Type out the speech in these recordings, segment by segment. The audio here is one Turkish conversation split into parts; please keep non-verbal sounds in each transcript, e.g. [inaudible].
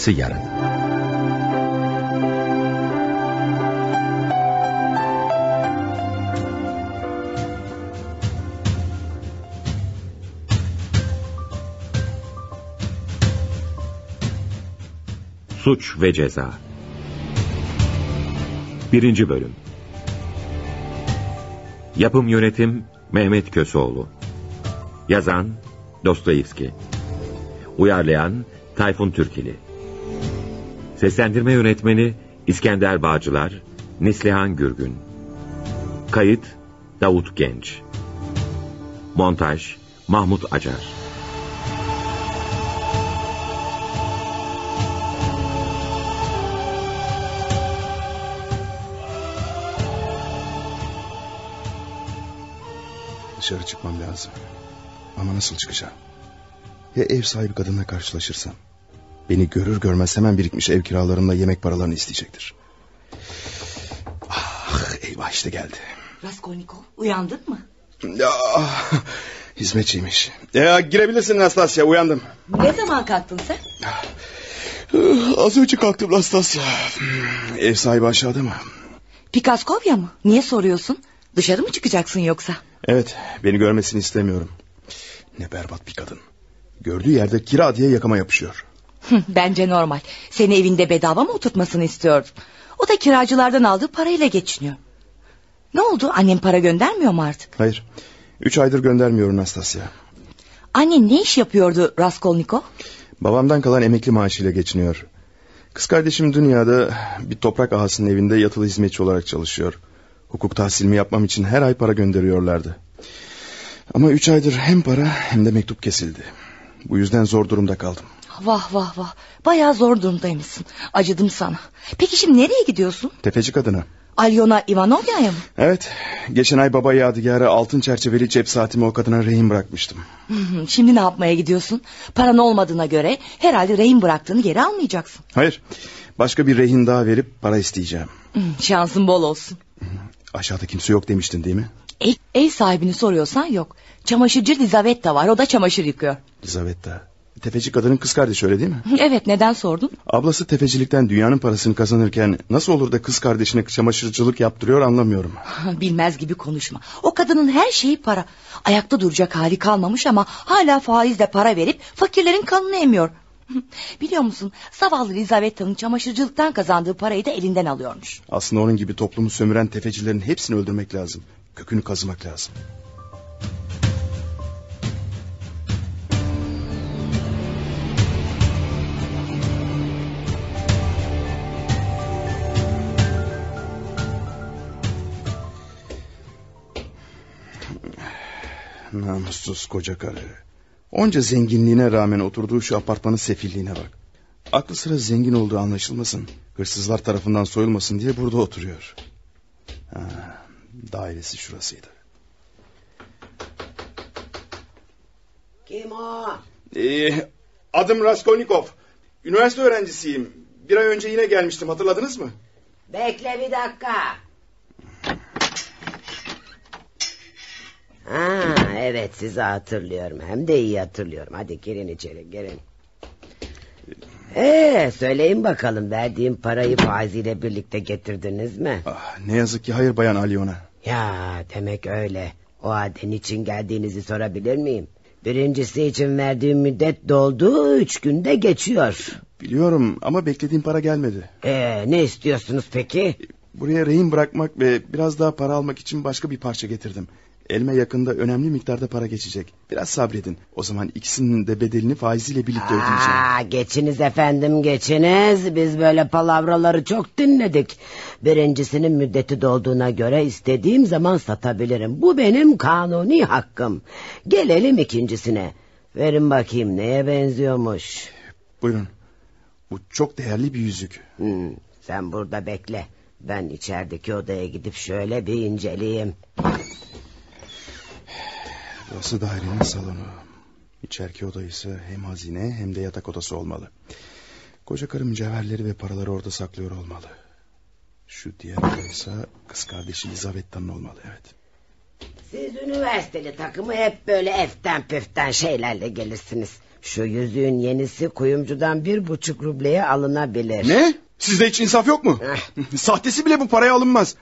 Arkası yarın. Suç ve Ceza. Birinci Bölüm. Yapım Yönetim Mehmet Köseoğlu. Yazan Dostoyevski. Uyarlayan Tayfun Türkili Seslendirme Yönetmeni İskender Bağcılar Neslihan Gürgün Kayıt Davut Genç Montaj Mahmut Acar Dışarı çıkmam lazım. Ama nasıl çıkacağım? Ya ev sahibi kadınla karşılaşırsam? Beni görür görmez hemen birikmiş ev kiralarımla yemek paralarını isteyecektir. Ah eyvah işte geldi. Raskolnikov uyandın mı? Ya, hizmetçiymiş. Ya, girebilirsin Nastasya uyandım. Ne zaman kalktın sen? Az önce kalktım Nastasya. Ev sahibi aşağıda mı? Pikaskovya mı? Niye soruyorsun? Dışarı mı çıkacaksın yoksa? Evet beni görmesini istemiyorum. Ne berbat bir kadın. Gördüğü yerde kira diye yakama yapışıyor. Bence normal. Seni evinde bedava mı oturtmasını istiyordun? O da kiracılardan aldığı parayla geçiniyor. Ne oldu? Annem para göndermiyor mu artık? Hayır. Üç aydır göndermiyorum Nastasya. Annen ne iş yapıyordu Raskolnikov? Babamdan kalan emekli maaşıyla geçiniyor. Kız kardeşim dünyada bir toprak ağasının evinde yatılı hizmetçi olarak çalışıyor. Hukuk tahsilimi yapmam için her ay para gönderiyorlardı. Ama üç aydır hem para hem de mektup kesildi. Bu yüzden zor durumda kaldım. Vah vah vah. Bayağı zor durumdaymışsın. Acıdım sana. Peki şimdi nereye gidiyorsun? Tefeci kadına. Alyona Ivanovna'ya mı? Evet. Geçen ay baba yadigarı altın çerçeveli cep saatimi o kadına rehin bırakmıştım. Şimdi ne yapmaya gidiyorsun? Paran olmadığına göre herhalde rehin bıraktığını geri almayacaksın. Hayır. Başka bir rehin daha verip para isteyeceğim. Şansın bol olsun. Aşağıda kimse yok demiştin değil mi? Ev, ev sahibini soruyorsan yok. Çamaşırcı Lizaveta var o da çamaşır yıkıyor. Lizaveta. Tefeci kadının kız kardeşi öyle değil mi? [laughs] Evet neden sordun? Ablası tefecilikten dünyanın parasını kazanırken nasıl olur da kız kardeşine çamaşırcılık yaptırıyor anlamıyorum. [laughs] Bilmez gibi konuşma. O kadının her şeyi para. Ayakta duracak hali kalmamış ama hala faizle para verip fakirlerin kanını emiyor. [laughs] Biliyor musun zavallı Lizaveta'nın çamaşırcılıktan kazandığı parayı da elinden alıyormuş. Aslında onun gibi toplumu sömüren tefecilerin hepsini öldürmek lazım. Kökünü kazımak lazım. Namussuz koca karı. Onca zenginliğine rağmen oturduğu şu apartmanın sefilliğine bak. Aklı sıra zengin olduğu anlaşılmasın. Hırsızlar tarafından soyulmasın diye burada oturuyor. Ha, dairesi şurasıydı. Kim o? Ee, adım Raskolnikov. Üniversite öğrencisiyim. Bir ay önce yine gelmiştim hatırladınız mı? Bekle bir dakika. Ha, evet sizi hatırlıyorum. Hem de iyi hatırlıyorum. Hadi girin içeri girin. Ee, söyleyin bakalım verdiğim parayı faiziyle birlikte getirdiniz mi? Ah, ne yazık ki hayır bayan Alyona. Ya demek öyle. O halde niçin geldiğinizi sorabilir miyim? Birincisi için verdiğim müddet doldu. Üç günde geçiyor. Biliyorum ama beklediğim para gelmedi. Ee, ne istiyorsunuz peki? Buraya rehin bırakmak ve biraz daha para almak için başka bir parça getirdim. Elime yakında önemli miktarda para geçecek. Biraz sabredin. O zaman ikisinin de bedelini faiziyle birlikte ödeyeceğim. Aa, geçiniz efendim geçiniz. Biz böyle palavraları çok dinledik. Birincisinin müddeti dolduğuna göre istediğim zaman satabilirim. Bu benim kanuni hakkım. Gelelim ikincisine. Verin bakayım neye benziyormuş. Buyurun. Bu çok değerli bir yüzük. Hmm, sen burada bekle. Ben içerideki odaya gidip şöyle bir inceleyeyim. Burası dairenin salonu. İçeriki oda ise hem hazine hem de yatak odası olmalı. Koca karı mücevherleri ve paraları orada saklıyor olmalı. Şu diğer oda ise kız kardeşi Elizabetta'nın olmalı evet. Siz üniversiteli takımı hep böyle eften püften şeylerle gelirsiniz. Şu yüzüğün yenisi kuyumcudan bir buçuk rubleye alınabilir. Ne? Sizde hiç insaf yok mu? Eh. Sahtesi bile bu paraya alınmaz.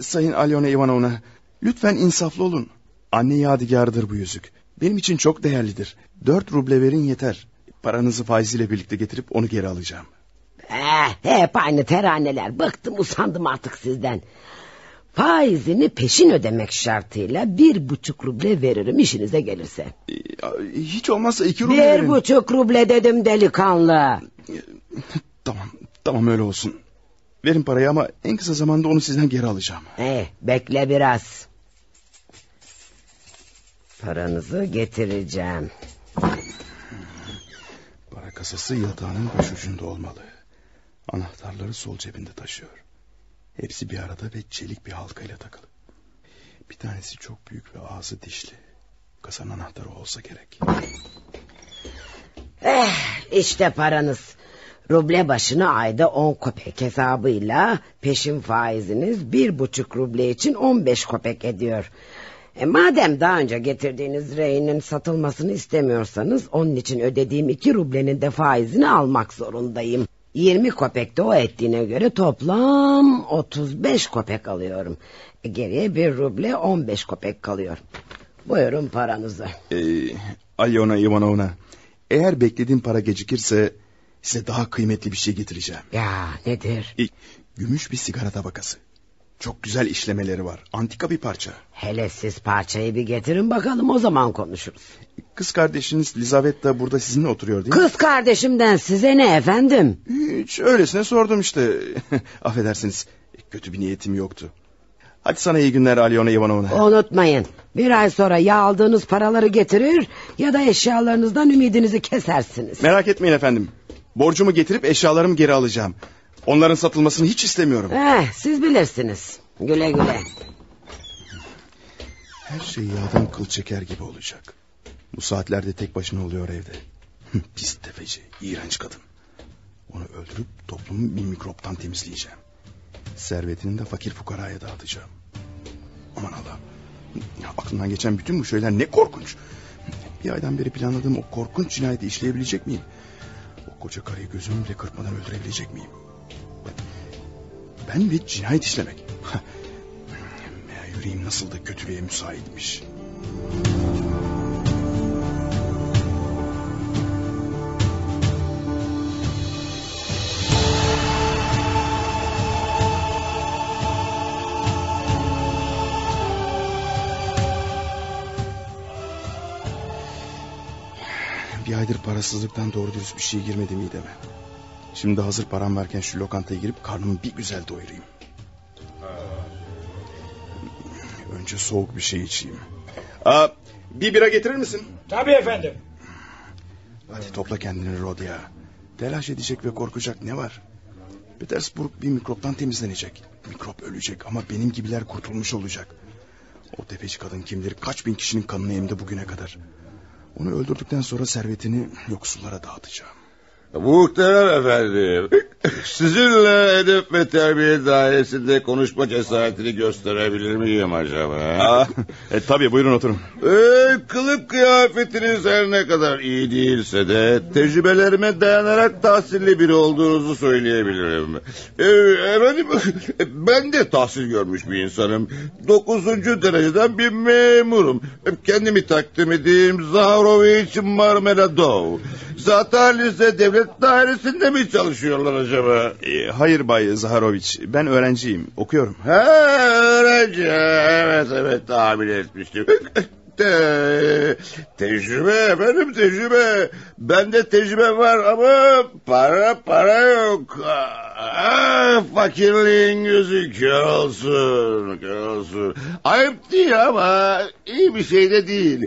Sayın Alyona Ivanovna, lütfen insaflı olun. Anne yadigarıdır bu yüzük. Benim için çok değerlidir. Dört ruble verin yeter. Paranızı faiziyle birlikte getirip onu geri alacağım. Eh, hep aynı teraneler. Bıktım usandım artık sizden. Faizini peşin ödemek şartıyla bir buçuk ruble veririm işinize gelirse. Ee, Hiç olmazsa iki ruble Bir verin. buçuk ruble dedim delikanlı. [laughs] Tamam, tamam öyle olsun. Verin parayı ama en kısa zamanda onu sizden geri alacağım. Eh, bekle biraz. Paranızı getireceğim. Para kasası yatağının başucunda olmalı. Anahtarları sol cebinde taşıyor. Hepsi bir arada ve çelik bir halkayla takılı. Bir tanesi çok büyük ve ağzı dişli. Kasanın anahtarı olsa gerek. Eh, işte paranız. Ruble başına ayda on kopek hesabıyla peşin faiziniz bir buçuk ruble için on beş kopek ediyor. E, madem daha önce getirdiğiniz reyinin satılmasını istemiyorsanız onun için ödediğim iki rublenin de faizini almak zorundayım. 20 kopek de o ettiğine göre toplam 35 kopek alıyorum. E, geriye bir ruble 15 kopek kalıyor. Buyurun paranızı. Ee, Alyona Ivanovna, eğer beklediğim para gecikirse size daha kıymetli bir şey getireceğim. Ya nedir? İlk, gümüş bir sigara tabakası. Çok güzel işlemeleri var. Antika bir parça. Hele siz parçayı bir getirin bakalım o zaman konuşuruz. Kız kardeşiniz Lizaveta burada sizinle oturuyor değil mi? Kız kardeşimden size ne efendim? Hiç öylesine sordum işte. [laughs] Affedersiniz. Kötü bir niyetim yoktu. Hadi sana iyi günler Alyona Ivanovna. Unutmayın bir ay sonra ya aldığınız paraları getirir ya da eşyalarınızdan ümidinizi kesersiniz. Merak etmeyin efendim. Borcumu getirip eşyalarımı geri alacağım. Onların satılmasını hiç istemiyorum. Eh, siz bilirsiniz. Güle güle. Her şey yağdan kıl çeker gibi olacak. Bu saatlerde tek başına oluyor evde. Pis tefeci, iğrenç kadın. Onu öldürüp toplumu bir mikroptan temizleyeceğim. Servetini de fakir fukaraya dağıtacağım. Aman Allah'ım. Ya aklımdan geçen bütün bu şeyler ne korkunç. Bir aydan beri planladığım o korkunç cinayeti işleyebilecek miyim? O koca karıyı gözümü bile kırpmadan öldürebilecek miyim? Ben bir cinayet işlemek. Yüreğim nasıl da kötülüğe müsaitmiş. Bir aydır parasızlıktan doğru dürüst bir şey girmedi mideme. Şimdi hazır param varken şu lokantaya girip karnımı bir güzel doyurayım. Önce soğuk bir şey içeyim. Aa, bir bira getirir misin? Tabii efendim. Hadi topla kendini Rodya. Telaş edecek ve korkacak ne var? Petersburg bir mikroptan temizlenecek. Mikrop ölecek ama benim gibiler kurtulmuş olacak. O tefeci kadın kimdir kaç bin kişinin kanını emdi bugüne kadar. Onu öldürdükten sonra servetini yoksullara dağıtacağım. Muhterem efendim. Sizinle edep ve terbiye dairesinde konuşma cesaretini gösterebilir miyim acaba? Aa, e, tabii buyurun oturun. Ee, kılık kıyafetiniz her ne kadar iyi değilse de tecrübelerime dayanarak tahsilli biri olduğunuzu söyleyebilirim. Ee, efendim ben de tahsil görmüş bir insanım. Dokuzuncu dereceden bir memurum. Kendimi takdim edeyim Zaharoviç Marmeladov. Zaten lise devlet dairesinde mi çalışıyorlar acaba? E, hayır Bay Zaharoviç ben öğrenciyim okuyorum. Ha öğrenci evet evet tahmin etmiştim. [laughs] Te, tecrübe efendim tecrübe. Bende tecrübe var ama para para yok. Ah, fakirliğin gözü kör olsun, kör olsun. Ayıp değil ama iyi bir şey de değil.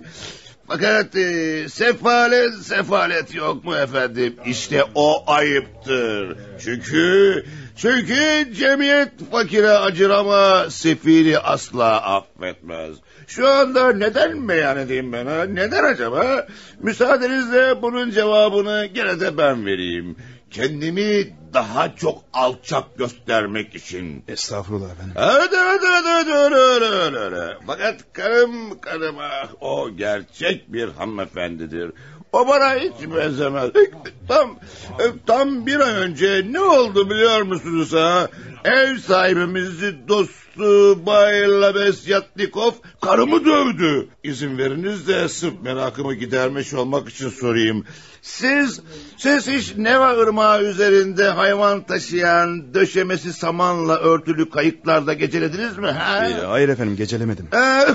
Fakat e, sefalet sefalet yok mu efendim? İşte o ayıptır. Çünkü çünkü cemiyet fakire acır ama sefili asla affetmez. Şu anda neden meyan edeyim ben ha? Neden acaba? Müsaadenizle bunun cevabını gene de ben vereyim. Kendimi daha çok alçak göstermek için. Estağfurullah efendim. Evet evet evet evet öyle öyle öyle öyle. Fakat karım karım ah, o gerçek bir hanımefendidir. O bana hiç benzemez. Tam tam bir ay önce ne oldu biliyor musunuz ha? Ev sahibimizi dostu Bay Labesyatnikov karımı dövdü. İzin veriniz de sırf merakımı gidermiş olmak için sorayım. Siz, siz hiç Neva Irmağı üzerinde hayvan taşıyan, döşemesi samanla örtülü kayıklarda gecelediniz mi? Ha? Ee, hayır efendim gecelemedim. Ee,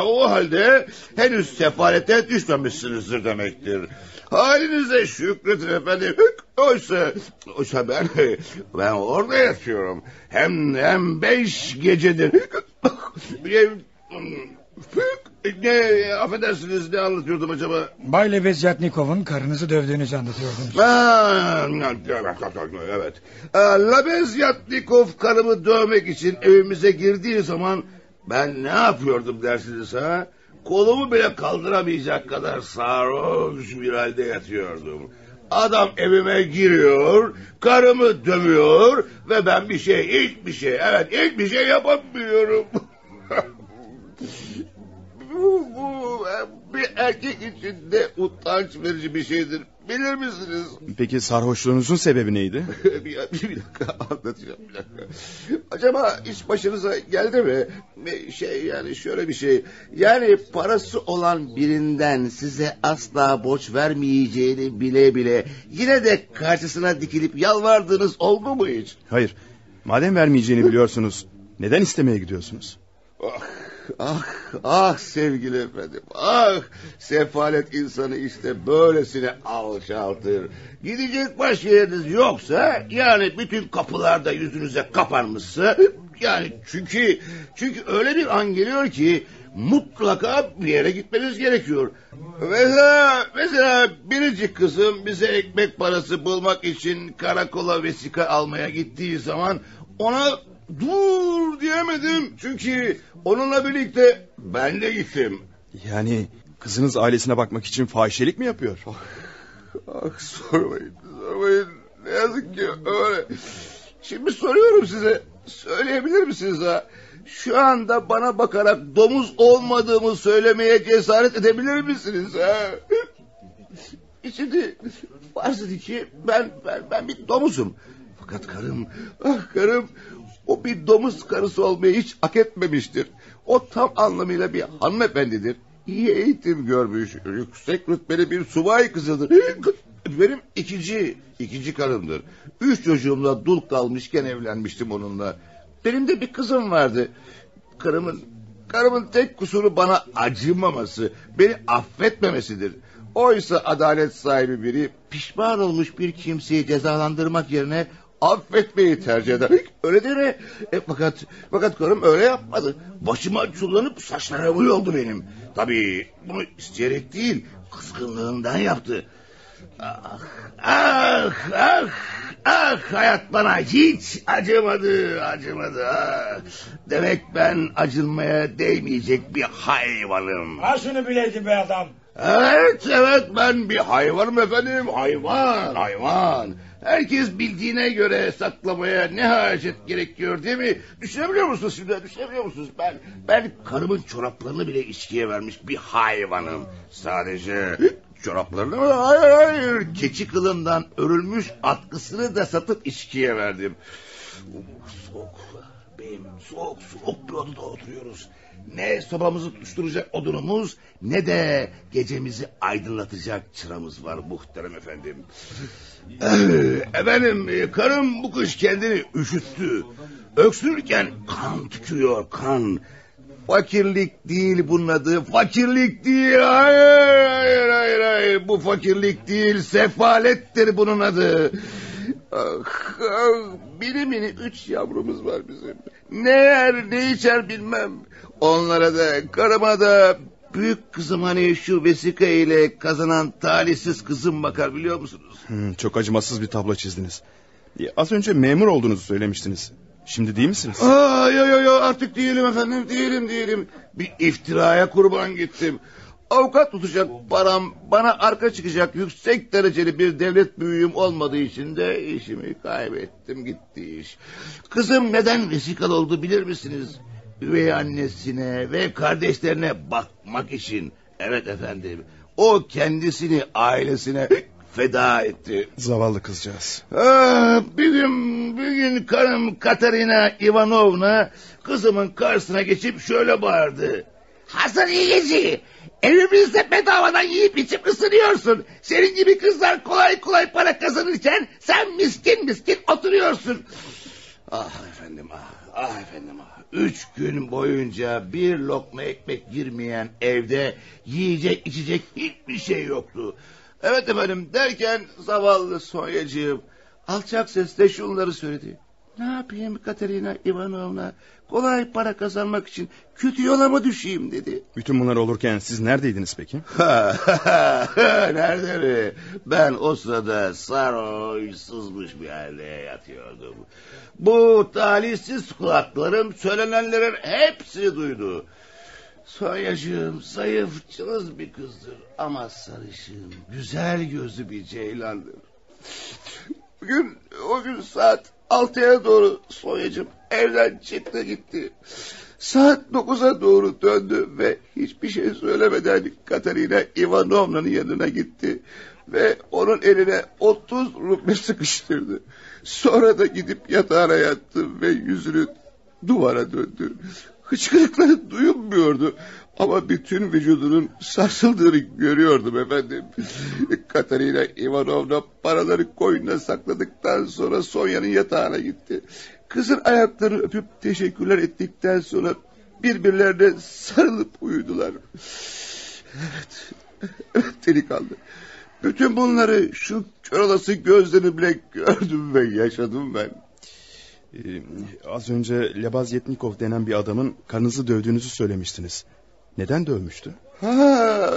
[laughs] o halde henüz sefalete düşmemişsinizdir demektir. Halinize şükredin efendim. Oysa, oysa ben, ben orada yatıyorum. Hem, hem beş gecedir. Ne, affedersiniz ne anlatıyordum acaba? Bay Lebezyatnikov'un karınızı dövdüğünüzü anlatıyordunuz. Ha, evet. Labezyatnikov karımı dövmek için evimize girdiği zaman ben ne yapıyordum dersiniz ha? Kolumu bile kaldıramayacak kadar sarhoş bir halde yatıyordum. Adam evime giriyor, karımı dövüyor ve ben bir şey, hiçbir şey, evet hiçbir şey yapamıyorum. [laughs] bu, bu bir erkek için de utanç verici bir şeydir. Bilir misiniz? Peki sarhoşluğunuzun sebebi neydi? [laughs] bir, bir, dakika anlatacağım bir dakika. Acaba iş başınıza geldi mi? Şey yani şöyle bir şey. Yani parası olan birinden size asla borç vermeyeceğini bile bile yine de karşısına dikilip yalvardığınız oldu mu hiç? Hayır. Madem vermeyeceğini biliyorsunuz neden istemeye gidiyorsunuz? Ah, ah, ah sevgili efendim. Ah, sefalet insanı işte böylesine alçaltır. Gidecek başka yeriniz yoksa yani bütün kapılar da yüzünüze kapanmışsa yani çünkü çünkü öyle bir an geliyor ki mutlaka bir yere gitmeniz gerekiyor. Mesela, mesela biricik kızım bize ekmek parası bulmak için karakola vesika almaya gittiği zaman ona dur diyemedim. Çünkü onunla birlikte ben de gittim. Yani kızınız ailesine bakmak için fahişelik mi yapıyor? Ah sormayın, sormayın. Ne yazık ki öyle. Şimdi soruyorum size. Söyleyebilir misiniz ha? Şu anda bana bakarak domuz olmadığımı söylemeye cesaret edebilir misiniz ha? Şimdi varsın ki ben, ben, ben bir domuzum. Fakat karım, ah karım o bir domuz karısı olmayı hiç hak etmemiştir. O tam anlamıyla bir hanımefendidir. İyi eğitim görmüş, yüksek rütbeli bir subay kızıdır. Benim ikinci, ikinci karımdır. Üç çocuğumla dul kalmışken evlenmiştim onunla. Benim de bir kızım vardı. Karımın, karımın tek kusuru bana acımaması, beni affetmemesidir. Oysa adalet sahibi biri pişman olmuş bir kimseyi cezalandırmak yerine affetmeyi tercih eder. Öyle değil mi? E, fakat fakat karım öyle yapmadı. Başıma çullanıp saçlarımı yoldu benim. Tabii bunu isteyerek değil, kızgınlığından yaptı. Ah, ah, ah, ah, hayat bana hiç acımadı, acımadı. Ah. Demek ben acınmaya değmeyecek bir hayvanım. Ha şunu bileydin be adam. Evet, evet ben bir hayvanım efendim, hayvan, hayvan. Herkes bildiğine göre saklamaya ne hacet gerekiyor değil mi? Düşünebiliyor musunuz şimdi? Düşünebiliyor musunuz? Ben ben karımın çoraplarını bile içkiye vermiş bir hayvanım. Sadece çoraplarını mı? Hayır hayır. Keçi kılından örülmüş atkısını da satıp içkiye verdim. Soğuk. Beyim soğuk soğuk bir odada oturuyoruz. Ne sobamızı tutuşturacak odunumuz ne de gecemizi aydınlatacak çıramız var muhterem efendim. Efendim e, karım bu kış kendini üşüttü. Öksürürken kan tükürüyor kan. Fakirlik değil bunun adı. Fakirlik değil. Hayır, hayır, hayır, hayır. Bu fakirlik değil. Sefalettir bunun adı. Ah, ah, mini mini üç yavrumuz var bizim. Ne yer ne içer bilmem. Onlara da karıma da büyük kızım hani şu vesika ile kazanan talihsiz kızım bakar biliyor musunuz? Hmm, çok acımasız bir tablo çizdiniz. Az önce memur olduğunuzu söylemiştiniz. Şimdi değil misiniz? Aa, yo yo yo artık değilim efendim değilim değilim. Bir iftiraya kurban gittim. Avukat tutacak param, bana arka çıkacak yüksek dereceli bir devlet büyüğüm olmadığı için de işimi kaybettim gitti iş. Kızım neden vesikalı oldu bilir misiniz? Üvey annesine ve kardeşlerine bakmak için. Evet efendim. O kendisini ailesine feda etti. Zavallı kızcağız. Ah, bir gün, bir gün karım Katerina Ivanovna kızımın karşısına geçip şöyle bağırdı. Hasan İyeci, evimizde bedavadan yiyip içip ısınıyorsun. Senin gibi kızlar kolay kolay para kazanırken sen miskin miskin oturuyorsun. Ah efendim ah, ah efendim ah. Üç gün boyunca bir lokma ekmek girmeyen evde yiyecek içecek hiçbir şey yoktu. Evet efendim derken zavallı Sonyacığım alçak sesle şunları söyledi. Ne yapayım Katerina Ivanovna? Kolay para kazanmak için kötü yola mı düşeyim dedi. Bütün bunlar olurken siz neredeydiniz peki? [laughs] Nerede mi? Ben o sırada sarhoş sızmış bir halde yatıyordum. Bu talihsiz kulaklarım söylenenlerin hepsini duydu. Sonyacığım zayıf cılız bir kızdır ama sarışın güzel gözlü bir ceylandır. Bugün o gün saat altıya doğru Sonyacığım evden çıktı gitti. Saat dokuza doğru döndü ve hiçbir şey söylemeden Katerina Ivanovna'nın yanına gitti. Ve onun eline 30 ruble sıkıştırdı. Sonra da gidip yatağına yattı ve yüzünü duvara döndü. Hıçkırıkları duyulmuyordu. Ama bütün vücudunun sarsıldığını görüyordum efendim. [laughs] Katerina Ivanovna paraları koynuna sakladıktan sonra Sonya'nın yatağına gitti. Kızın ayaklarını öpüp teşekkürler ettikten sonra birbirlerine sarılıp uyudular. Evet, evet delikanlı. Bütün bunları şu kör olası gözlerimle gördüm ve yaşadım ben. Ee, az önce Lebazyetnikov denen bir adamın karınızı dövdüğünüzü söylemiştiniz. Neden dövmüştü? Ha,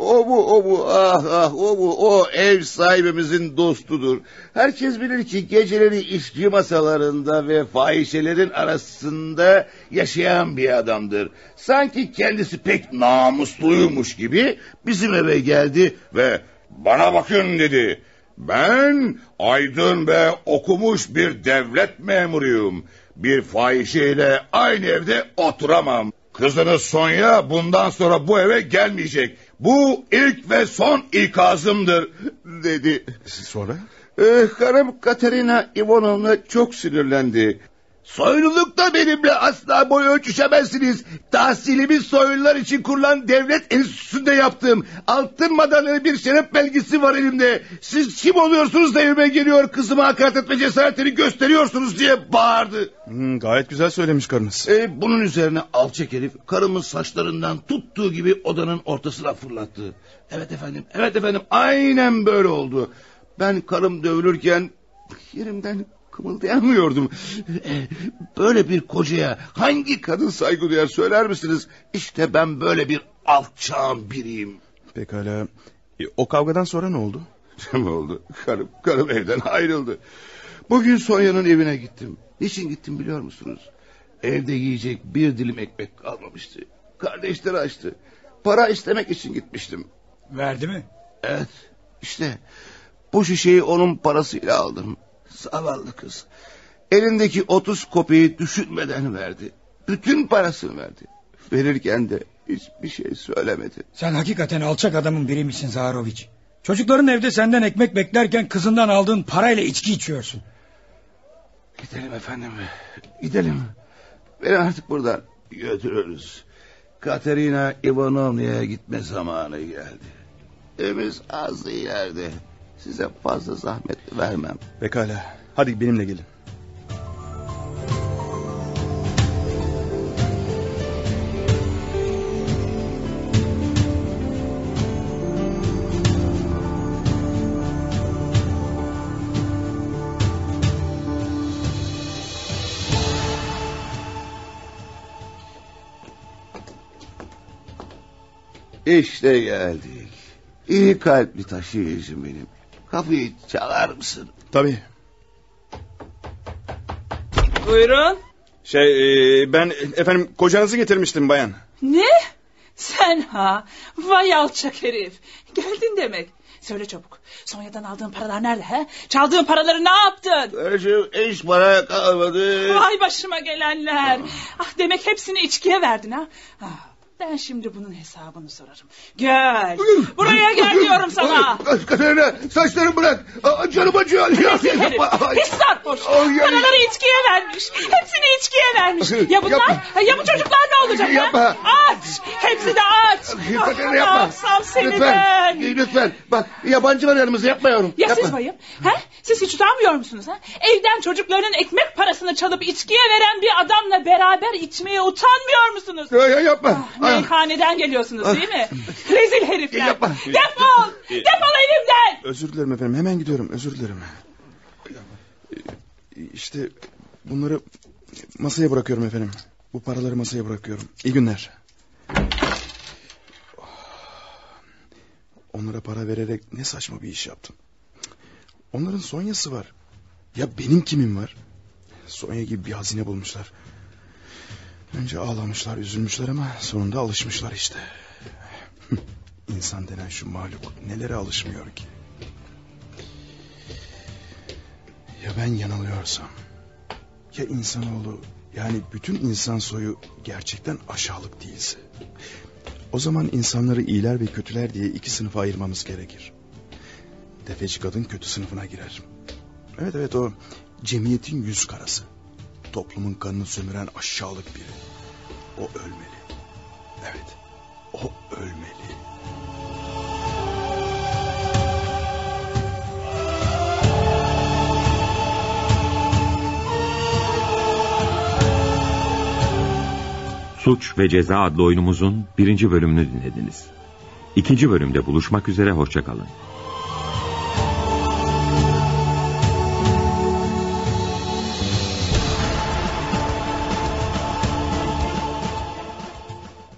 o bu o bu ah ah o bu o ev sahibimizin dostudur. Herkes bilir ki geceleri içki masalarında ve fahişelerin arasında yaşayan bir adamdır. Sanki kendisi pek namusluymuş gibi bizim eve geldi ve bana bakın dedi. Ben aydın ve okumuş bir devlet memuruyum. Bir fahişeyle aynı evde oturamam. Kızınız Sonya bundan sonra bu eve gelmeyecek. Bu ilk ve son ikazımdır dedi. Sonra? Ee, karım Katerina Ivanovna çok sinirlendi. Soylulukta benimle asla boy ölçüşemezsiniz. Tahsilimi soylular için kurulan devlet enstitüsünde yaptım. Altın madalyalı bir şeref belgesi var elimde. Siz kim oluyorsunuz da evime geliyor kızıma hakaret etme cesaretini gösteriyorsunuz diye bağırdı. Hmm, gayet güzel söylemiş karınız. Ee, bunun üzerine alçak herif karımın saçlarından tuttuğu gibi odanın ortasına fırlattı. Evet efendim, evet efendim aynen böyle oldu. Ben karım dövülürken yerimden kımıldayamıyordum. Ee, Böyle bir kocaya hangi kadın saygı duyar söyler misiniz? İşte ben böyle bir alçağın biriyim. Pekala. E, o kavgadan sonra ne oldu? [laughs] Ne oldu? Karım, karım evden ayrıldı. Bugün Sonya'nın evine gittim. Niçin gittim biliyor musunuz? Evde yiyecek bir dilim ekmek kalmamıştı. Kardeşleri açtı. Para istemek için gitmiştim. Verdi mi? Evet işte bu şişeyi onun parasıyla aldım. Zavallı kız. Elindeki otuz kopyayı düşünmeden verdi. Bütün parasını verdi. Verirken de hiçbir şey söylemedi. Sen hakikaten alçak adamın biriymişsin Zaharoviç. Çocukların evde senden ekmek beklerken kızından aldığın parayla içki içiyorsun. Gidelim efendim. Gidelim. Beni artık buradan götürürüz. Katerina Ivanovna'ya gitme zamanı geldi. Evimiz az ileride. Size fazla zahmet vermem. Pekala. Hadi benimle gelin. İşte geldik. İyi kalpli taşıyıcım benim. Kapıyı çalar mısın? Tabii. Buyurun. Şey e, ben efendim kocanızı getirmiştim bayan. Ne? Sen ha? Vay alçak herif. Geldin demek. Söyle çabuk. Sonya'dan aldığın paralar nerede he? Çaldığın paraları ne yaptın? Eşim hiç para kalmadı. Vay başıma gelenler. Ah demek hepsini içkiye verdin ha? Ah, ben şimdi bunun hesabını sorarım. Gel. Buraya gel diyorum sana. Katerina saçlarımı bırak. Aa, Canım acıyor. Rezil herif. Pis sarhoş. Paraları içkiye vermiş. Hepsini içkiye vermiş. Ya bunlar? Yapma. Ya bu çocuklar ne olacak? ha? Yapma. Aç. Hepsi de aç. Ah, Katerina ne yapma. yapsam seni lütfen. ben. Lütfen. Bak yabancı var yanımızda yapma yavrum. Ya yapma. siz bayım? He? Siz hiç utanmıyor musunuz? Ha? Evden çocukların ekmek parasını çalıp içkiye veren bir adamla beraber içmeye utanmıyor musunuz? Ya, ya, yapma. Ah, meyhaneden geliyorsunuz değil mi? Rezil herifler. Yapma. Defol. Defol evimden. Özür dilerim efendim hemen gidiyorum özür dilerim. İşte bunları masaya bırakıyorum efendim. Bu paraları masaya bırakıyorum. İyi günler. Onlara para vererek ne saçma bir iş yaptım. Onların Sonya'sı var. Ya benim kimim var? Sonya gibi bir hazine bulmuşlar. Önce ağlamışlar, üzülmüşler ama sonunda alışmışlar işte. [laughs] İnsan denen şu mahluk nelere alışmıyor ki? Ya ben yanılıyorsam? Ya insanoğlu yani bütün insan soyu gerçekten aşağılık değilse? O zaman insanları iyiler ve kötüler diye iki sınıfa ayırmamız gerekir. Tefeci kadın kötü sınıfına girer. Evet evet o cemiyetin yüz karası. Toplumun kanını sömüren aşağılık biri. O ölmeli. Evet o ölmeli. Suç ve Ceza adlı oyunumuzun birinci bölümünü dinlediniz. İkinci bölümde buluşmak üzere hoşçakalın.